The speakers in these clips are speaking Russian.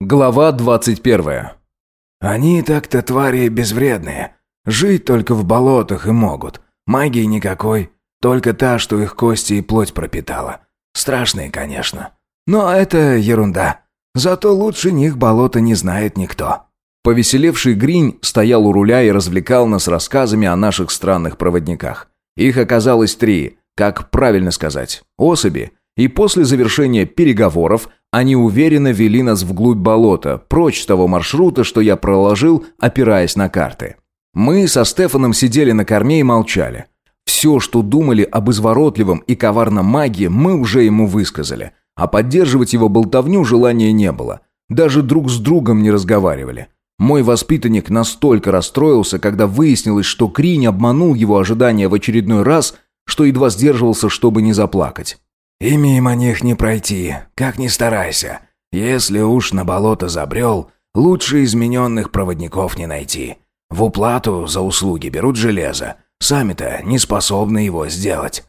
Глава 21. «Они так-то твари безвредные. Жить только в болотах и могут. Магии никакой, только та, что их кости и плоть пропитала. Страшные, конечно. Но это ерунда. Зато лучше них болота не знает никто». Повеселевший Гринь стоял у руля и развлекал нас рассказами о наших странных проводниках. Их оказалось три, как правильно сказать, особи, и после завершения переговоров они уверенно вели нас вглубь болота, прочь того маршрута, что я проложил, опираясь на карты. Мы со Стефаном сидели на корме и молчали. Все, что думали об изворотливом и коварном магии, мы уже ему высказали, а поддерживать его болтовню желания не было. Даже друг с другом не разговаривали. Мой воспитанник настолько расстроился, когда выяснилось, что Кринь обманул его ожидания в очередной раз, что едва сдерживался, чтобы не заплакать. «И мимо них не пройти, как ни старайся. Если уж на болото забрел, лучше измененных проводников не найти. В уплату за услуги берут железо. Сами-то не способны его сделать».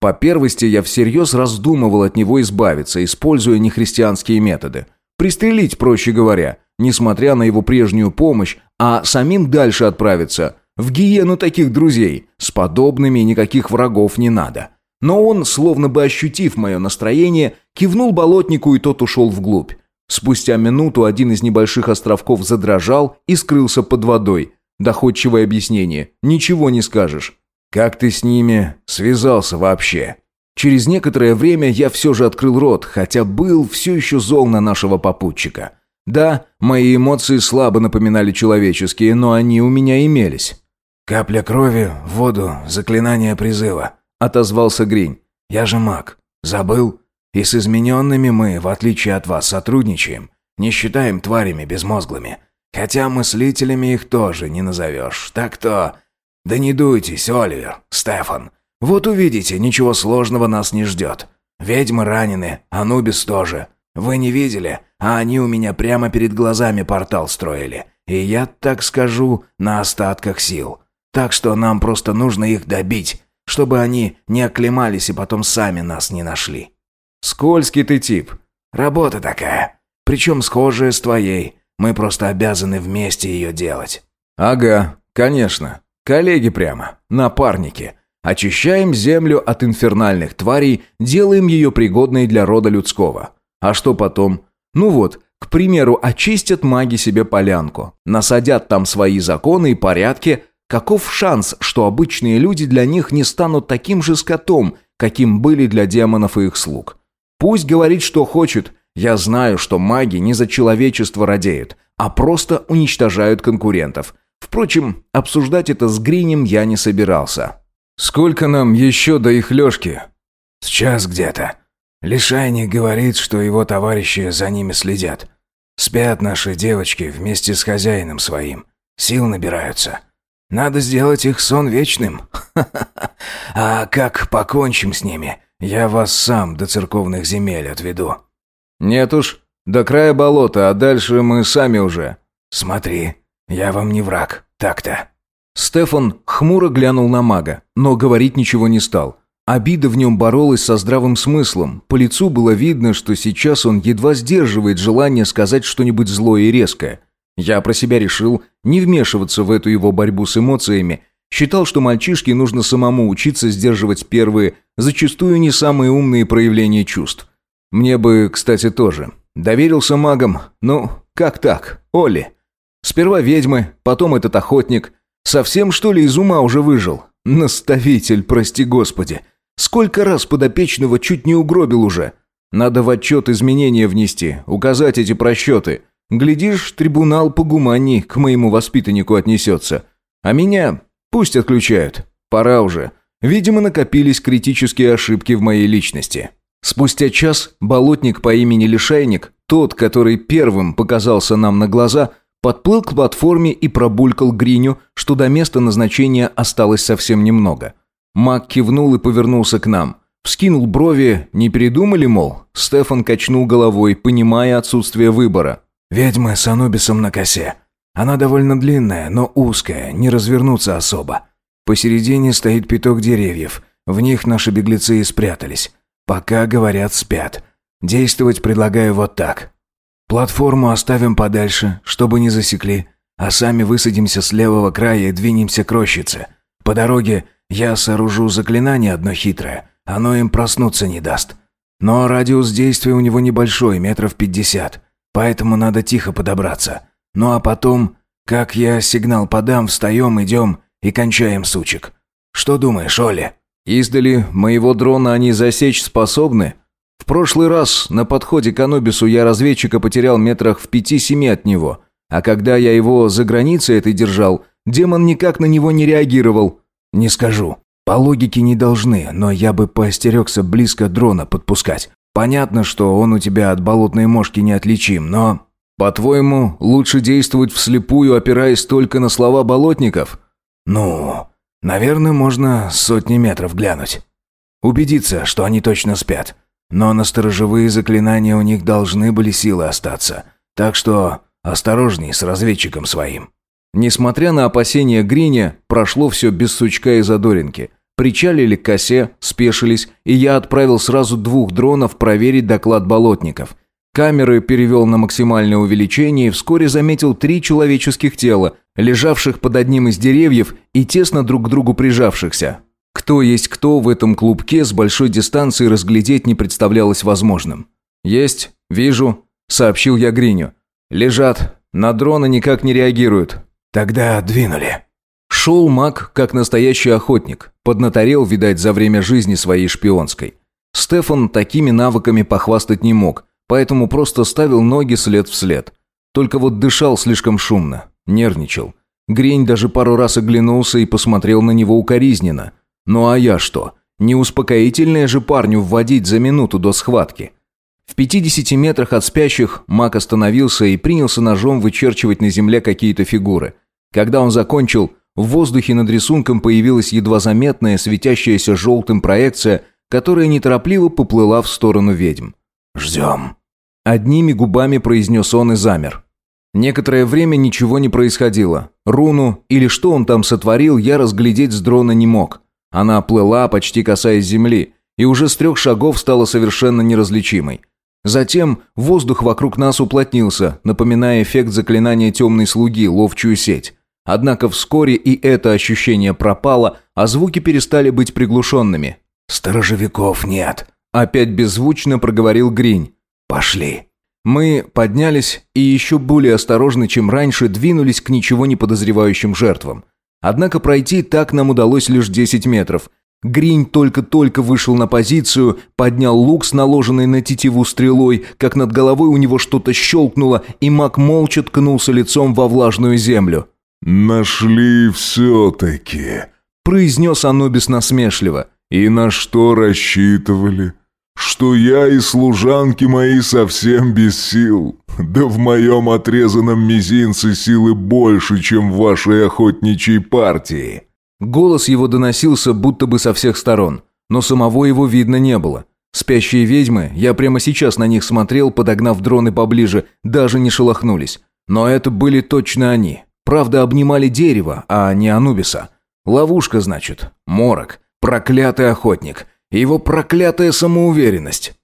По первости я всерьез раздумывал от него избавиться, используя нехристианские методы. Пристрелить, проще говоря, несмотря на его прежнюю помощь, а самим дальше отправиться. В гиену таких друзей. С подобными никаких врагов не надо. Но он, словно бы ощутив мое настроение, кивнул болотнику, и тот ушел вглубь. Спустя минуту один из небольших островков задрожал и скрылся под водой. Доходчивое объяснение. Ничего не скажешь. «Как ты с ними связался вообще?» Через некоторое время я все же открыл рот, хотя был все еще зол на нашего попутчика. Да, мои эмоции слабо напоминали человеческие, но они у меня имелись. «Капля крови в воду, заклинание призыва», — отозвался Гринь. «Я же маг. Забыл? И с измененными мы, в отличие от вас, сотрудничаем. Не считаем тварями безмозглыми. Хотя мыслителями их тоже не назовешь. Так-то... Да не дуйтесь, Оливер, Стефан. Вот увидите, ничего сложного нас не ждет. Ведьмы ранены, Анубис тоже. Вы не видели, а они у меня прямо перед глазами портал строили. И я, так скажу, на остатках сил. Так что нам просто нужно их добить, чтобы они не оклемались и потом сами нас не нашли. Скользкий ты тип. Работа такая. Причем схожая с твоей. Мы просто обязаны вместе ее делать. Ага, конечно. Коллеги прямо. Напарники. Очищаем землю от инфернальных тварей, делаем ее пригодной для рода людского. А что потом? Ну вот, к примеру, очистят маги себе полянку, насадят там свои законы и порядки. Каков шанс, что обычные люди для них не станут таким же скотом, каким были для демонов и их слуг? Пусть говорит, что хочет. Я знаю, что маги не за человечество радеют, а просто уничтожают конкурентов. Впрочем, обсуждать это с Гринем я не собирался. «Сколько нам еще до их лёжки?» «Сейчас где-то. Лишайник говорит, что его товарищи за ними следят. Спят наши девочки вместе с хозяином своим. Сил набираются. Надо сделать их сон вечным. А как покончим с ними, я вас сам до церковных земель отведу». «Нет уж, до края болота, а дальше мы сами уже». «Смотри, я вам не враг, так-то». Стефан хмуро глянул на мага, но говорить ничего не стал. Обида в нем боролась со здравым смыслом. По лицу было видно, что сейчас он едва сдерживает желание сказать что-нибудь злое и резкое. Я про себя решил не вмешиваться в эту его борьбу с эмоциями. Считал, что мальчишке нужно самому учиться сдерживать первые, зачастую не самые умные проявления чувств. Мне бы, кстати, тоже. Доверился магам. Ну, как так? Оли. Сперва ведьмы, потом этот охотник – Совсем, что ли, из ума уже выжил? Наставитель, прости господи. Сколько раз подопечного чуть не угробил уже? Надо в отчет изменения внести, указать эти просчеты. Глядишь, трибунал погуманней к моему воспитаннику отнесется. А меня пусть отключают. Пора уже. Видимо, накопились критические ошибки в моей личности. Спустя час болотник по имени Лишайник, тот, который первым показался нам на глаза, Подплыл к платформе и пробулькал Гриню, что до места назначения осталось совсем немного. Мак кивнул и повернулся к нам. Вскинул брови, не передумали, мол? Стефан качнул головой, понимая отсутствие выбора. «Ведьма с Анубисом на косе. Она довольно длинная, но узкая, не развернуться особо. Посередине стоит пяток деревьев. В них наши беглецы и спрятались. Пока, говорят, спят. Действовать предлагаю вот так. Платформу оставим подальше, чтобы не засекли, а сами высадимся с левого края и двинемся к рощице. По дороге я сооружу заклинание одно хитрое, оно им проснуться не даст. Но радиус действия у него небольшой, метров пятьдесят, поэтому надо тихо подобраться. Ну а потом, как я сигнал подам, встаем, идем и кончаем сучек. Что думаешь, Оля?» «Издали моего дрона они засечь способны?» В прошлый раз на подходе к Анубису я разведчика потерял метрах в пяти-семи от него, а когда я его за границей этой держал, демон никак на него не реагировал. Не скажу. По логике не должны, но я бы поостерегся близко дрона подпускать. Понятно, что он у тебя от болотной мошки неотличим, но... По-твоему, лучше действовать вслепую, опираясь только на слова болотников? Ну, наверное, можно сотни метров глянуть. Убедиться, что они точно спят. Но на сторожевые заклинания у них должны были силы остаться. Так что осторожней с разведчиком своим». Несмотря на опасения Гриня, прошло все без сучка и задоринки. Причалили к косе, спешились, и я отправил сразу двух дронов проверить доклад болотников. Камеры перевел на максимальное увеличение и вскоре заметил три человеческих тела, лежавших под одним из деревьев и тесно друг к другу прижавшихся. Кто есть кто в этом клубке с большой дистанции разглядеть не представлялось возможным. «Есть, вижу», — сообщил я Гриню. «Лежат, на дрона никак не реагируют». «Тогда двинули». Шел маг, как настоящий охотник, поднаторел, видать, за время жизни своей шпионской. Стефан такими навыками похвастать не мог, поэтому просто ставил ноги след в след. Только вот дышал слишком шумно, нервничал. Грень даже пару раз оглянулся и посмотрел на него укоризненно – ну а я что? Не успокоительное же парню вводить за минуту до схватки. В 50 метрах от спящих маг остановился и принялся ножом вычерчивать на земле какие-то фигуры. Когда он закончил, в воздухе над рисунком появилась едва заметная, светящаяся желтым проекция, которая неторопливо поплыла в сторону ведьм. «Ждем». Одними губами произнес он и замер. Некоторое время ничего не происходило. Руну или что он там сотворил, я разглядеть с дрона не мог. Она плыла, почти касаясь земли, и уже с трех шагов стала совершенно неразличимой. Затем воздух вокруг нас уплотнился, напоминая эффект заклинания темной слуги, ловчую сеть. Однако вскоре и это ощущение пропало, а звуки перестали быть приглушенными. «Сторожевиков нет», — опять беззвучно проговорил Гринь. «Пошли». Мы поднялись и еще более осторожно, чем раньше, двинулись к ничего не подозревающим жертвам. Однако пройти так нам удалось лишь 10 метров. Гринь только-только вышел на позицию, поднял лук с наложенной на тетиву стрелой, как над головой у него что-то щелкнуло, и маг молча ткнулся лицом во влажную землю. «Нашли все-таки», — произнес Анубис насмешливо. «И на что рассчитывали? что я и служанки мои совсем без сил. Да в моем отрезанном мизинце силы больше, чем в вашей охотничьей партии». Голос его доносился будто бы со всех сторон, но самого его видно не было. Спящие ведьмы, я прямо сейчас на них смотрел, подогнав дроны поближе, даже не шелохнулись. Но это были точно они. Правда, обнимали дерево, а не Анубиса. Ловушка, значит. Морок. Проклятый охотник его проклятая самоуверенность.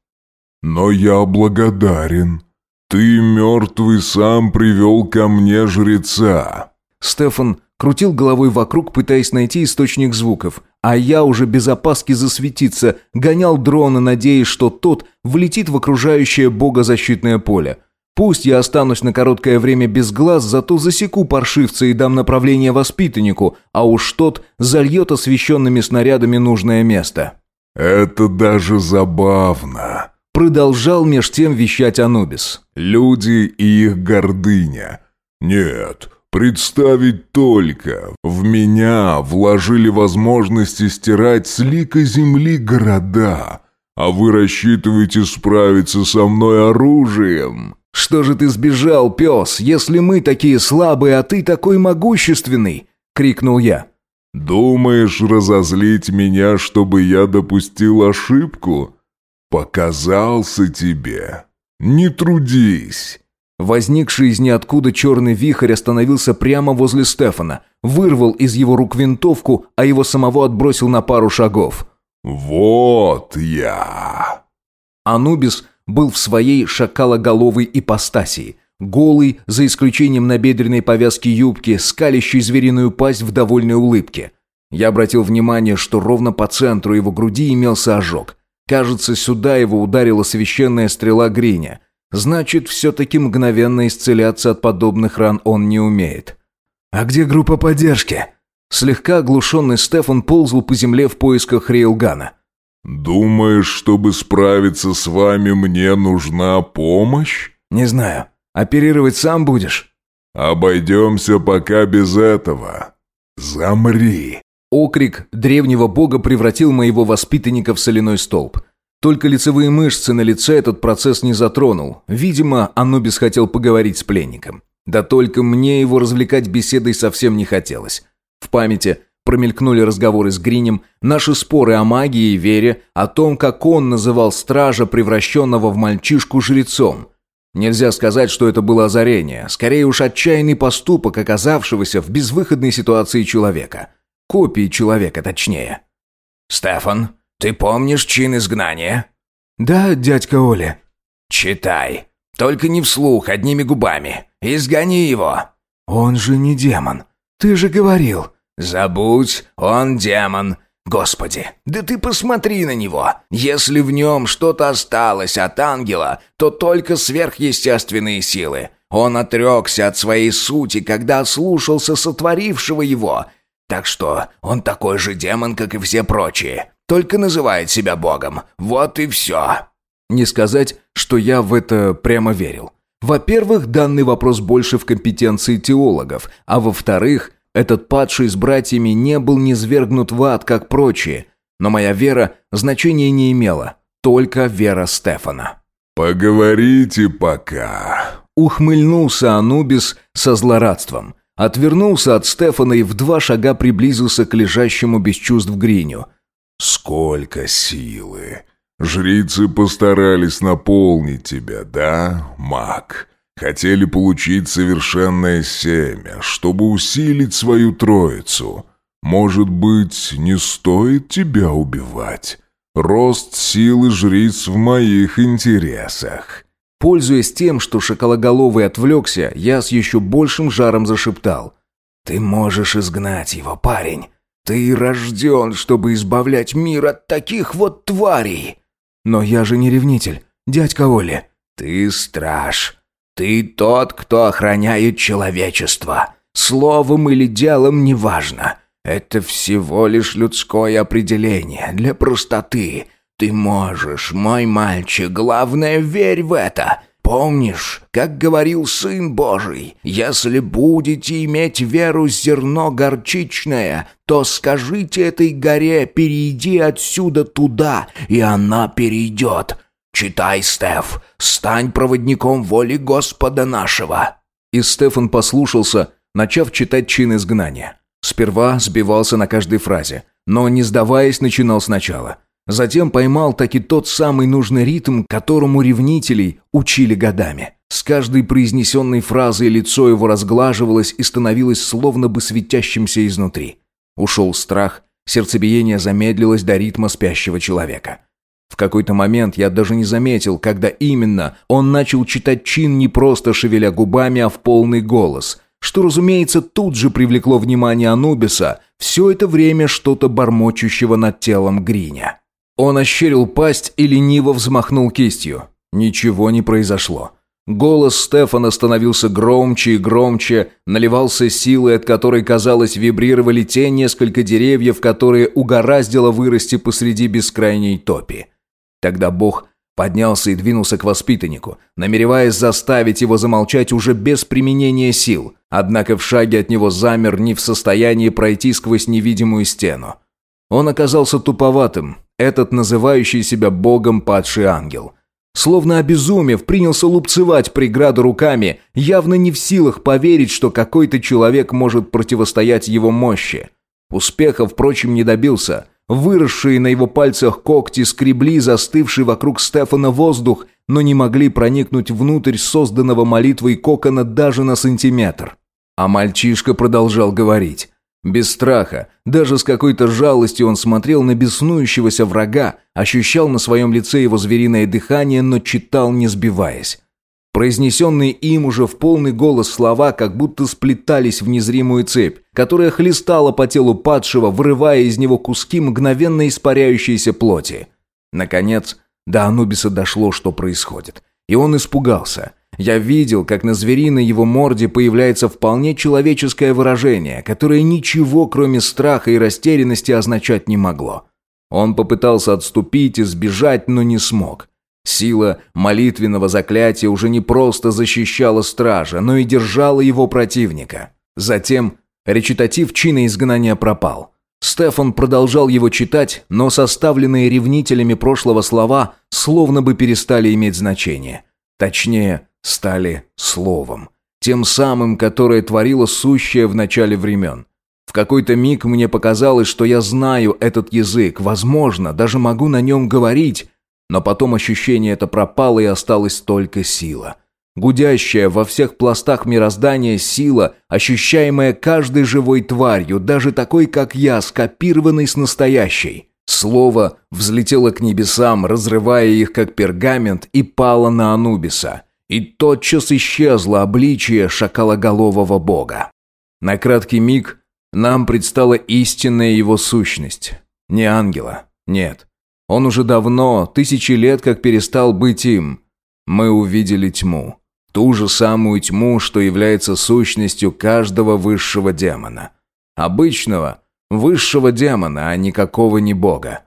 «Но я благодарен. Ты, мертвый, сам привел ко мне жреца». Стефан крутил головой вокруг, пытаясь найти источник звуков, а я уже без опаски засветиться, гонял дрона, надеясь, что тот влетит в окружающее богозащитное поле. Пусть я останусь на короткое время без глаз, зато засеку паршивца и дам направление воспитаннику, а уж тот зальет освещенными снарядами нужное место. «Это даже забавно», — продолжал меж тем вещать Анубис. «Люди и их гордыня. Нет, представить только. В меня вложили возможности стирать с лика земли города, а вы рассчитываете справиться со мной оружием». «Что же ты сбежал, пес, если мы такие слабые, а ты такой могущественный?» — крикнул я. Думаешь разозлить меня, чтобы я допустил ошибку? Показался тебе. Не трудись. Возникший из ниоткуда черный вихрь остановился прямо возле Стефана, вырвал из его рук винтовку, а его самого отбросил на пару шагов. «Вот я!» Анубис был в своей шакалоголовой ипостасии. Голый, за исключением набедренной повязки юбки, скалящий звериную пасть в довольной улыбке. Я обратил внимание, что ровно по центру его груди имелся ожог. Кажется, сюда его ударила священная стрела Гриня. Значит, все-таки мгновенно исцеляться от подобных ран он не умеет. «А где группа поддержки?» Слегка оглушенный Стефан ползал по земле в поисках Рейлгана. «Думаешь, чтобы справиться с вами, мне нужна помощь?» «Не знаю. Оперировать сам будешь?» «Обойдемся пока без этого. Замри!» Окрик древнего бога превратил моего воспитанника в соляной столб. Только лицевые мышцы на лице этот процесс не затронул. Видимо, Анубис хотел поговорить с пленником. Да только мне его развлекать беседой совсем не хотелось. В памяти промелькнули разговоры с Гринем, наши споры о магии и вере, о том, как он называл стража, превращенного в мальчишку жрецом. Нельзя сказать, что это было озарение, скорее уж отчаянный поступок оказавшегося в безвыходной ситуации человека. Копии человека, точнее. «Стефан, ты помнишь чин изгнания?» «Да, дядька Оля». «Читай. Только не вслух, одними губами. Изгони его». «Он же не демон. Ты же говорил». «Забудь, он демон. Господи, да ты посмотри на него. Если в нем что-то осталось от ангела, то только сверхъестественные силы. Он отрекся от своей сути, когда слушался сотворившего его. Так что он такой же демон, как и все прочие. Только называет себя богом. Вот и все». Не сказать, что я в это прямо верил. Во-первых, данный вопрос больше в компетенции теологов, а во-вторых, этот падший с братьями не был низвергнут в ад, как прочие. Но моя вера значения не имела, только вера Стефана. «Поговорите пока», — ухмыльнулся Анубис со злорадством. Отвернулся от Стефана и в два шага приблизился к лежащему без чувств Гриню. «Сколько силы! Жрицы постарались наполнить тебя, да, маг? Хотели получить совершенное семя, чтобы усилить свою троицу. Может быть, не стоит тебя убивать? Рост силы жриц в моих интересах». Пользуясь тем, что шокологоловый отвлекся, я с еще большим жаром зашептал. «Ты можешь изгнать его, парень. Ты рожден, чтобы избавлять мир от таких вот тварей!» «Но я же не ревнитель, дядька Оли». «Ты страж. Ты тот, кто охраняет человечество. Словом или делом неважно. Это всего лишь людское определение для простоты. Ты можешь, мой мальчик, главное, верь в это. Помнишь, как говорил Сын Божий, если будете иметь веру зерно горчичное, то скажите этой горе, перейди отсюда туда, и она перейдет. Читай, Стеф, стань проводником воли Господа нашего». И Стефан послушался, начав читать чин изгнания. Сперва сбивался на каждой фразе, но, не сдаваясь, начинал сначала. Затем поймал таки тот самый нужный ритм, которому ревнителей учили годами. С каждой произнесенной фразой лицо его разглаживалось и становилось словно бы светящимся изнутри. Ушел страх, сердцебиение замедлилось до ритма спящего человека. В какой-то момент я даже не заметил, когда именно он начал читать чин не просто шевеля губами, а в полный голос, что, разумеется, тут же привлекло внимание Анубиса, все это время что-то бормочущего над телом Гриня. Он ощерил пасть и лениво взмахнул кистью. Ничего не произошло. Голос Стефана становился громче и громче, наливался силой, от которой, казалось, вибрировали те несколько деревьев, которые угораздило вырасти посреди бескрайней топи. Тогда Бог поднялся и двинулся к воспитаннику, намереваясь заставить его замолчать уже без применения сил, однако в шаге от него замер не в состоянии пройти сквозь невидимую стену. Он оказался туповатым, этот называющий себя Богом падший ангел. Словно обезумев, принялся лупцевать преграду руками, явно не в силах поверить, что какой-то человек может противостоять его мощи. Успеха, впрочем, не добился – Выросшие на его пальцах когти скребли застывший вокруг Стефана воздух, но не могли проникнуть внутрь созданного молитвой кокона даже на сантиметр. А мальчишка продолжал говорить. Без страха, даже с какой-то жалостью он смотрел на беснующегося врага, ощущал на своем лице его звериное дыхание, но читал, не сбиваясь. Произнесенные им уже в полный голос слова как будто сплетались в незримую цепь, которая хлестала по телу падшего, вырывая из него куски мгновенно испаряющейся плоти. Наконец, до Анубиса дошло, что происходит. И он испугался. Я видел, как на звериной его морде появляется вполне человеческое выражение, которое ничего, кроме страха и растерянности, означать не могло. Он попытался отступить и сбежать, но не смог. Сила молитвенного заклятия уже не просто защищала стража, но и держала его противника. Затем речитатив чина изгнания пропал. Стефан продолжал его читать, но составленные ревнителями прошлого слова словно бы перестали иметь значение. Точнее, стали словом. Тем самым, которое творило сущее в начале времен. В какой-то миг мне показалось, что я знаю этот язык, возможно, даже могу на нем говорить, но потом ощущение это пропало и осталась только сила. Гудящая во всех пластах мироздания сила, ощущаемая каждой живой тварью, даже такой, как я, скопированной с настоящей. Слово взлетело к небесам, разрывая их как пергамент, и пало на Анубиса. И тотчас исчезло обличие шакалоголового бога. На краткий миг нам предстала истинная его сущность. Не ангела, нет. Он уже давно, тысячи лет как перестал быть им. Мы увидели тьму. Ту же самую тьму, что является сущностью каждого высшего демона. Обычного, высшего демона, а никакого не бога.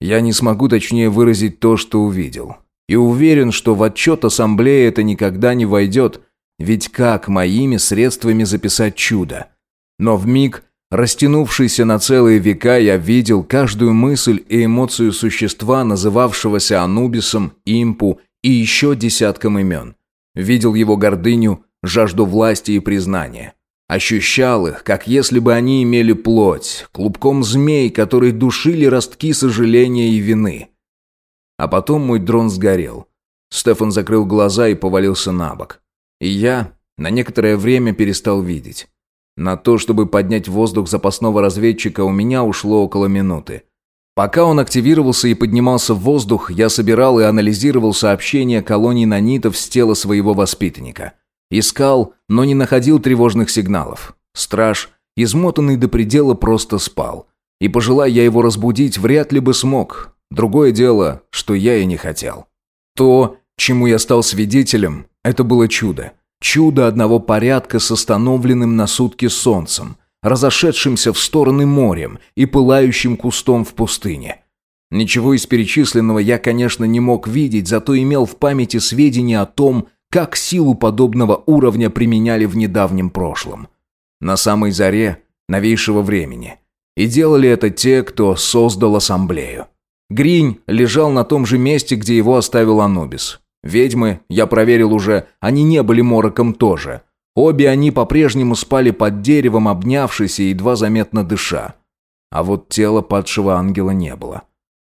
Я не смогу точнее выразить то, что увидел. И уверен, что в отчет ассамблеи это никогда не войдет, ведь как моими средствами записать чудо? Но в миг Растянувшийся на целые века, я видел каждую мысль и эмоцию существа, называвшегося Анубисом, Импу и еще десятком имен. Видел его гордыню, жажду власти и признания. Ощущал их, как если бы они имели плоть, клубком змей, которые душили ростки сожаления и вины. А потом мой дрон сгорел. Стефан закрыл глаза и повалился на бок. И я на некоторое время перестал видеть. На то, чтобы поднять воздух запасного разведчика, у меня ушло около минуты. Пока он активировался и поднимался в воздух, я собирал и анализировал сообщения колонии нанитов с тела своего воспитанника. Искал, но не находил тревожных сигналов. Страж, измотанный до предела, просто спал. И пожелая я его разбудить, вряд ли бы смог. Другое дело, что я и не хотел. То, чему я стал свидетелем, это было чудо. Чудо одного порядка с остановленным на сутки солнцем, разошедшимся в стороны морем и пылающим кустом в пустыне. Ничего из перечисленного я, конечно, не мог видеть, зато имел в памяти сведения о том, как силу подобного уровня применяли в недавнем прошлом. На самой заре новейшего времени. И делали это те, кто создал ассамблею. Гринь лежал на том же месте, где его оставил Анубис. Ведьмы, я проверил уже, они не были мороком тоже. Обе они по-прежнему спали под деревом, обнявшись и едва заметно дыша. А вот тела падшего ангела не было.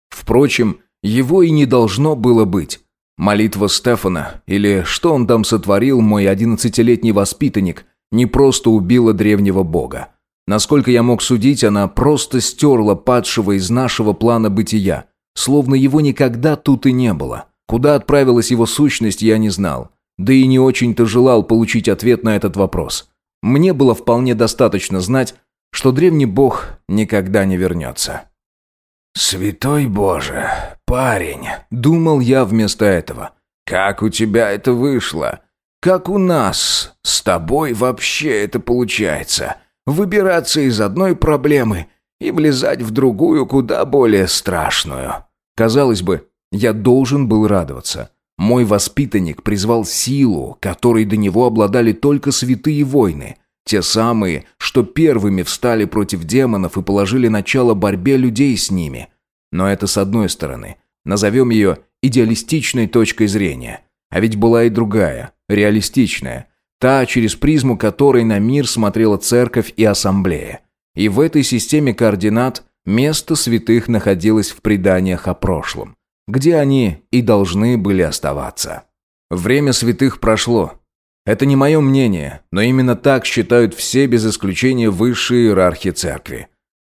Впрочем, его и не должно было быть. Молитва Стефана, или что он там сотворил, мой одиннадцатилетний воспитанник, не просто убила древнего бога. Насколько я мог судить, она просто стерла падшего из нашего плана бытия, словно его никогда тут и не было. Куда отправилась его сущность, я не знал. Да и не очень-то желал получить ответ на этот вопрос. Мне было вполне достаточно знать, что древний бог никогда не вернется. «Святой Боже, парень!» – думал я вместо этого. «Как у тебя это вышло? Как у нас? С тобой вообще это получается? Выбираться из одной проблемы и влезать в другую, куда более страшную?» Казалось бы, я должен был радоваться. Мой воспитанник призвал силу, которой до него обладали только святые войны. Те самые, что первыми встали против демонов и положили начало борьбе людей с ними. Но это с одной стороны. Назовем ее идеалистичной точкой зрения. А ведь была и другая, реалистичная. Та, через призму которой на мир смотрела церковь и ассамблея. И в этой системе координат место святых находилось в преданиях о прошлом где они и должны были оставаться. Время святых прошло. Это не мое мнение, но именно так считают все без исключения высшие иерархи церкви.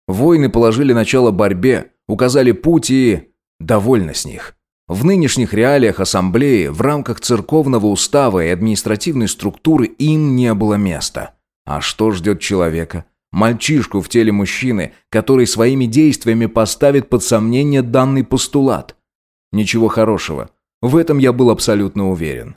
Воины положили начало борьбе, указали путь и... довольны с них. В нынешних реалиях ассамблеи, в рамках церковного устава и административной структуры им не было места. А что ждет человека? Мальчишку в теле мужчины, который своими действиями поставит под сомнение данный постулат. Ничего хорошего. В этом я был абсолютно уверен.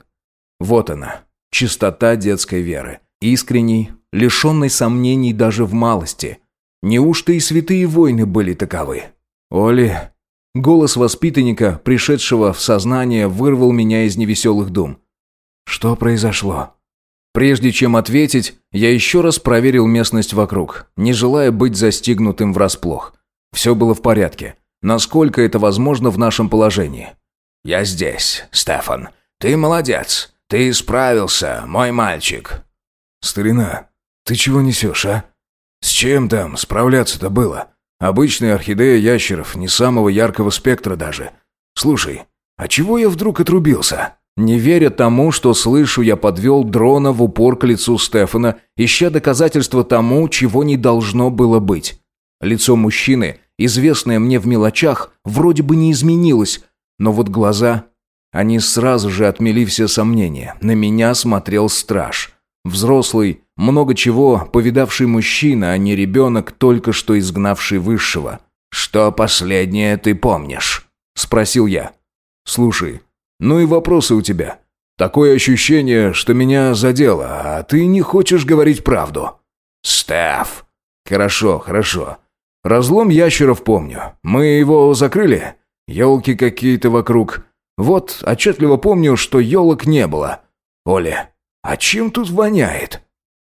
Вот она, чистота детской веры. Искренней, лишенной сомнений даже в малости. Неужто и святые войны были таковы? Оли... Голос воспитанника, пришедшего в сознание, вырвал меня из невеселых дум. Что произошло? Прежде чем ответить, я еще раз проверил местность вокруг, не желая быть застигнутым врасплох. Все было в порядке. Насколько это возможно в нашем положении? «Я здесь, Стефан. Ты молодец. Ты справился, мой мальчик». «Старина, ты чего несешь, а? С чем там справляться-то было? Обычная орхидея ящеров, не самого яркого спектра даже. Слушай, а чего я вдруг отрубился?» Не веря тому, что слышу, я подвел дрона в упор к лицу Стефана, ища доказательства тому, чего не должно было быть. Лицо мужчины, известное мне в мелочах, вроде бы не изменилось, но вот глаза... Они сразу же отмели все сомнения. На меня смотрел страж. Взрослый, много чего повидавший мужчина, а не ребенок, только что изгнавший высшего. «Что последнее ты помнишь?» – спросил я. «Слушай, ну и вопросы у тебя. Такое ощущение, что меня задело, а ты не хочешь говорить правду». «Стеф!» «Хорошо, хорошо. Разлом ящеров помню. Мы его закрыли? Елки какие-то вокруг. Вот, отчетливо помню, что елок не было. Оля, а чем тут воняет?»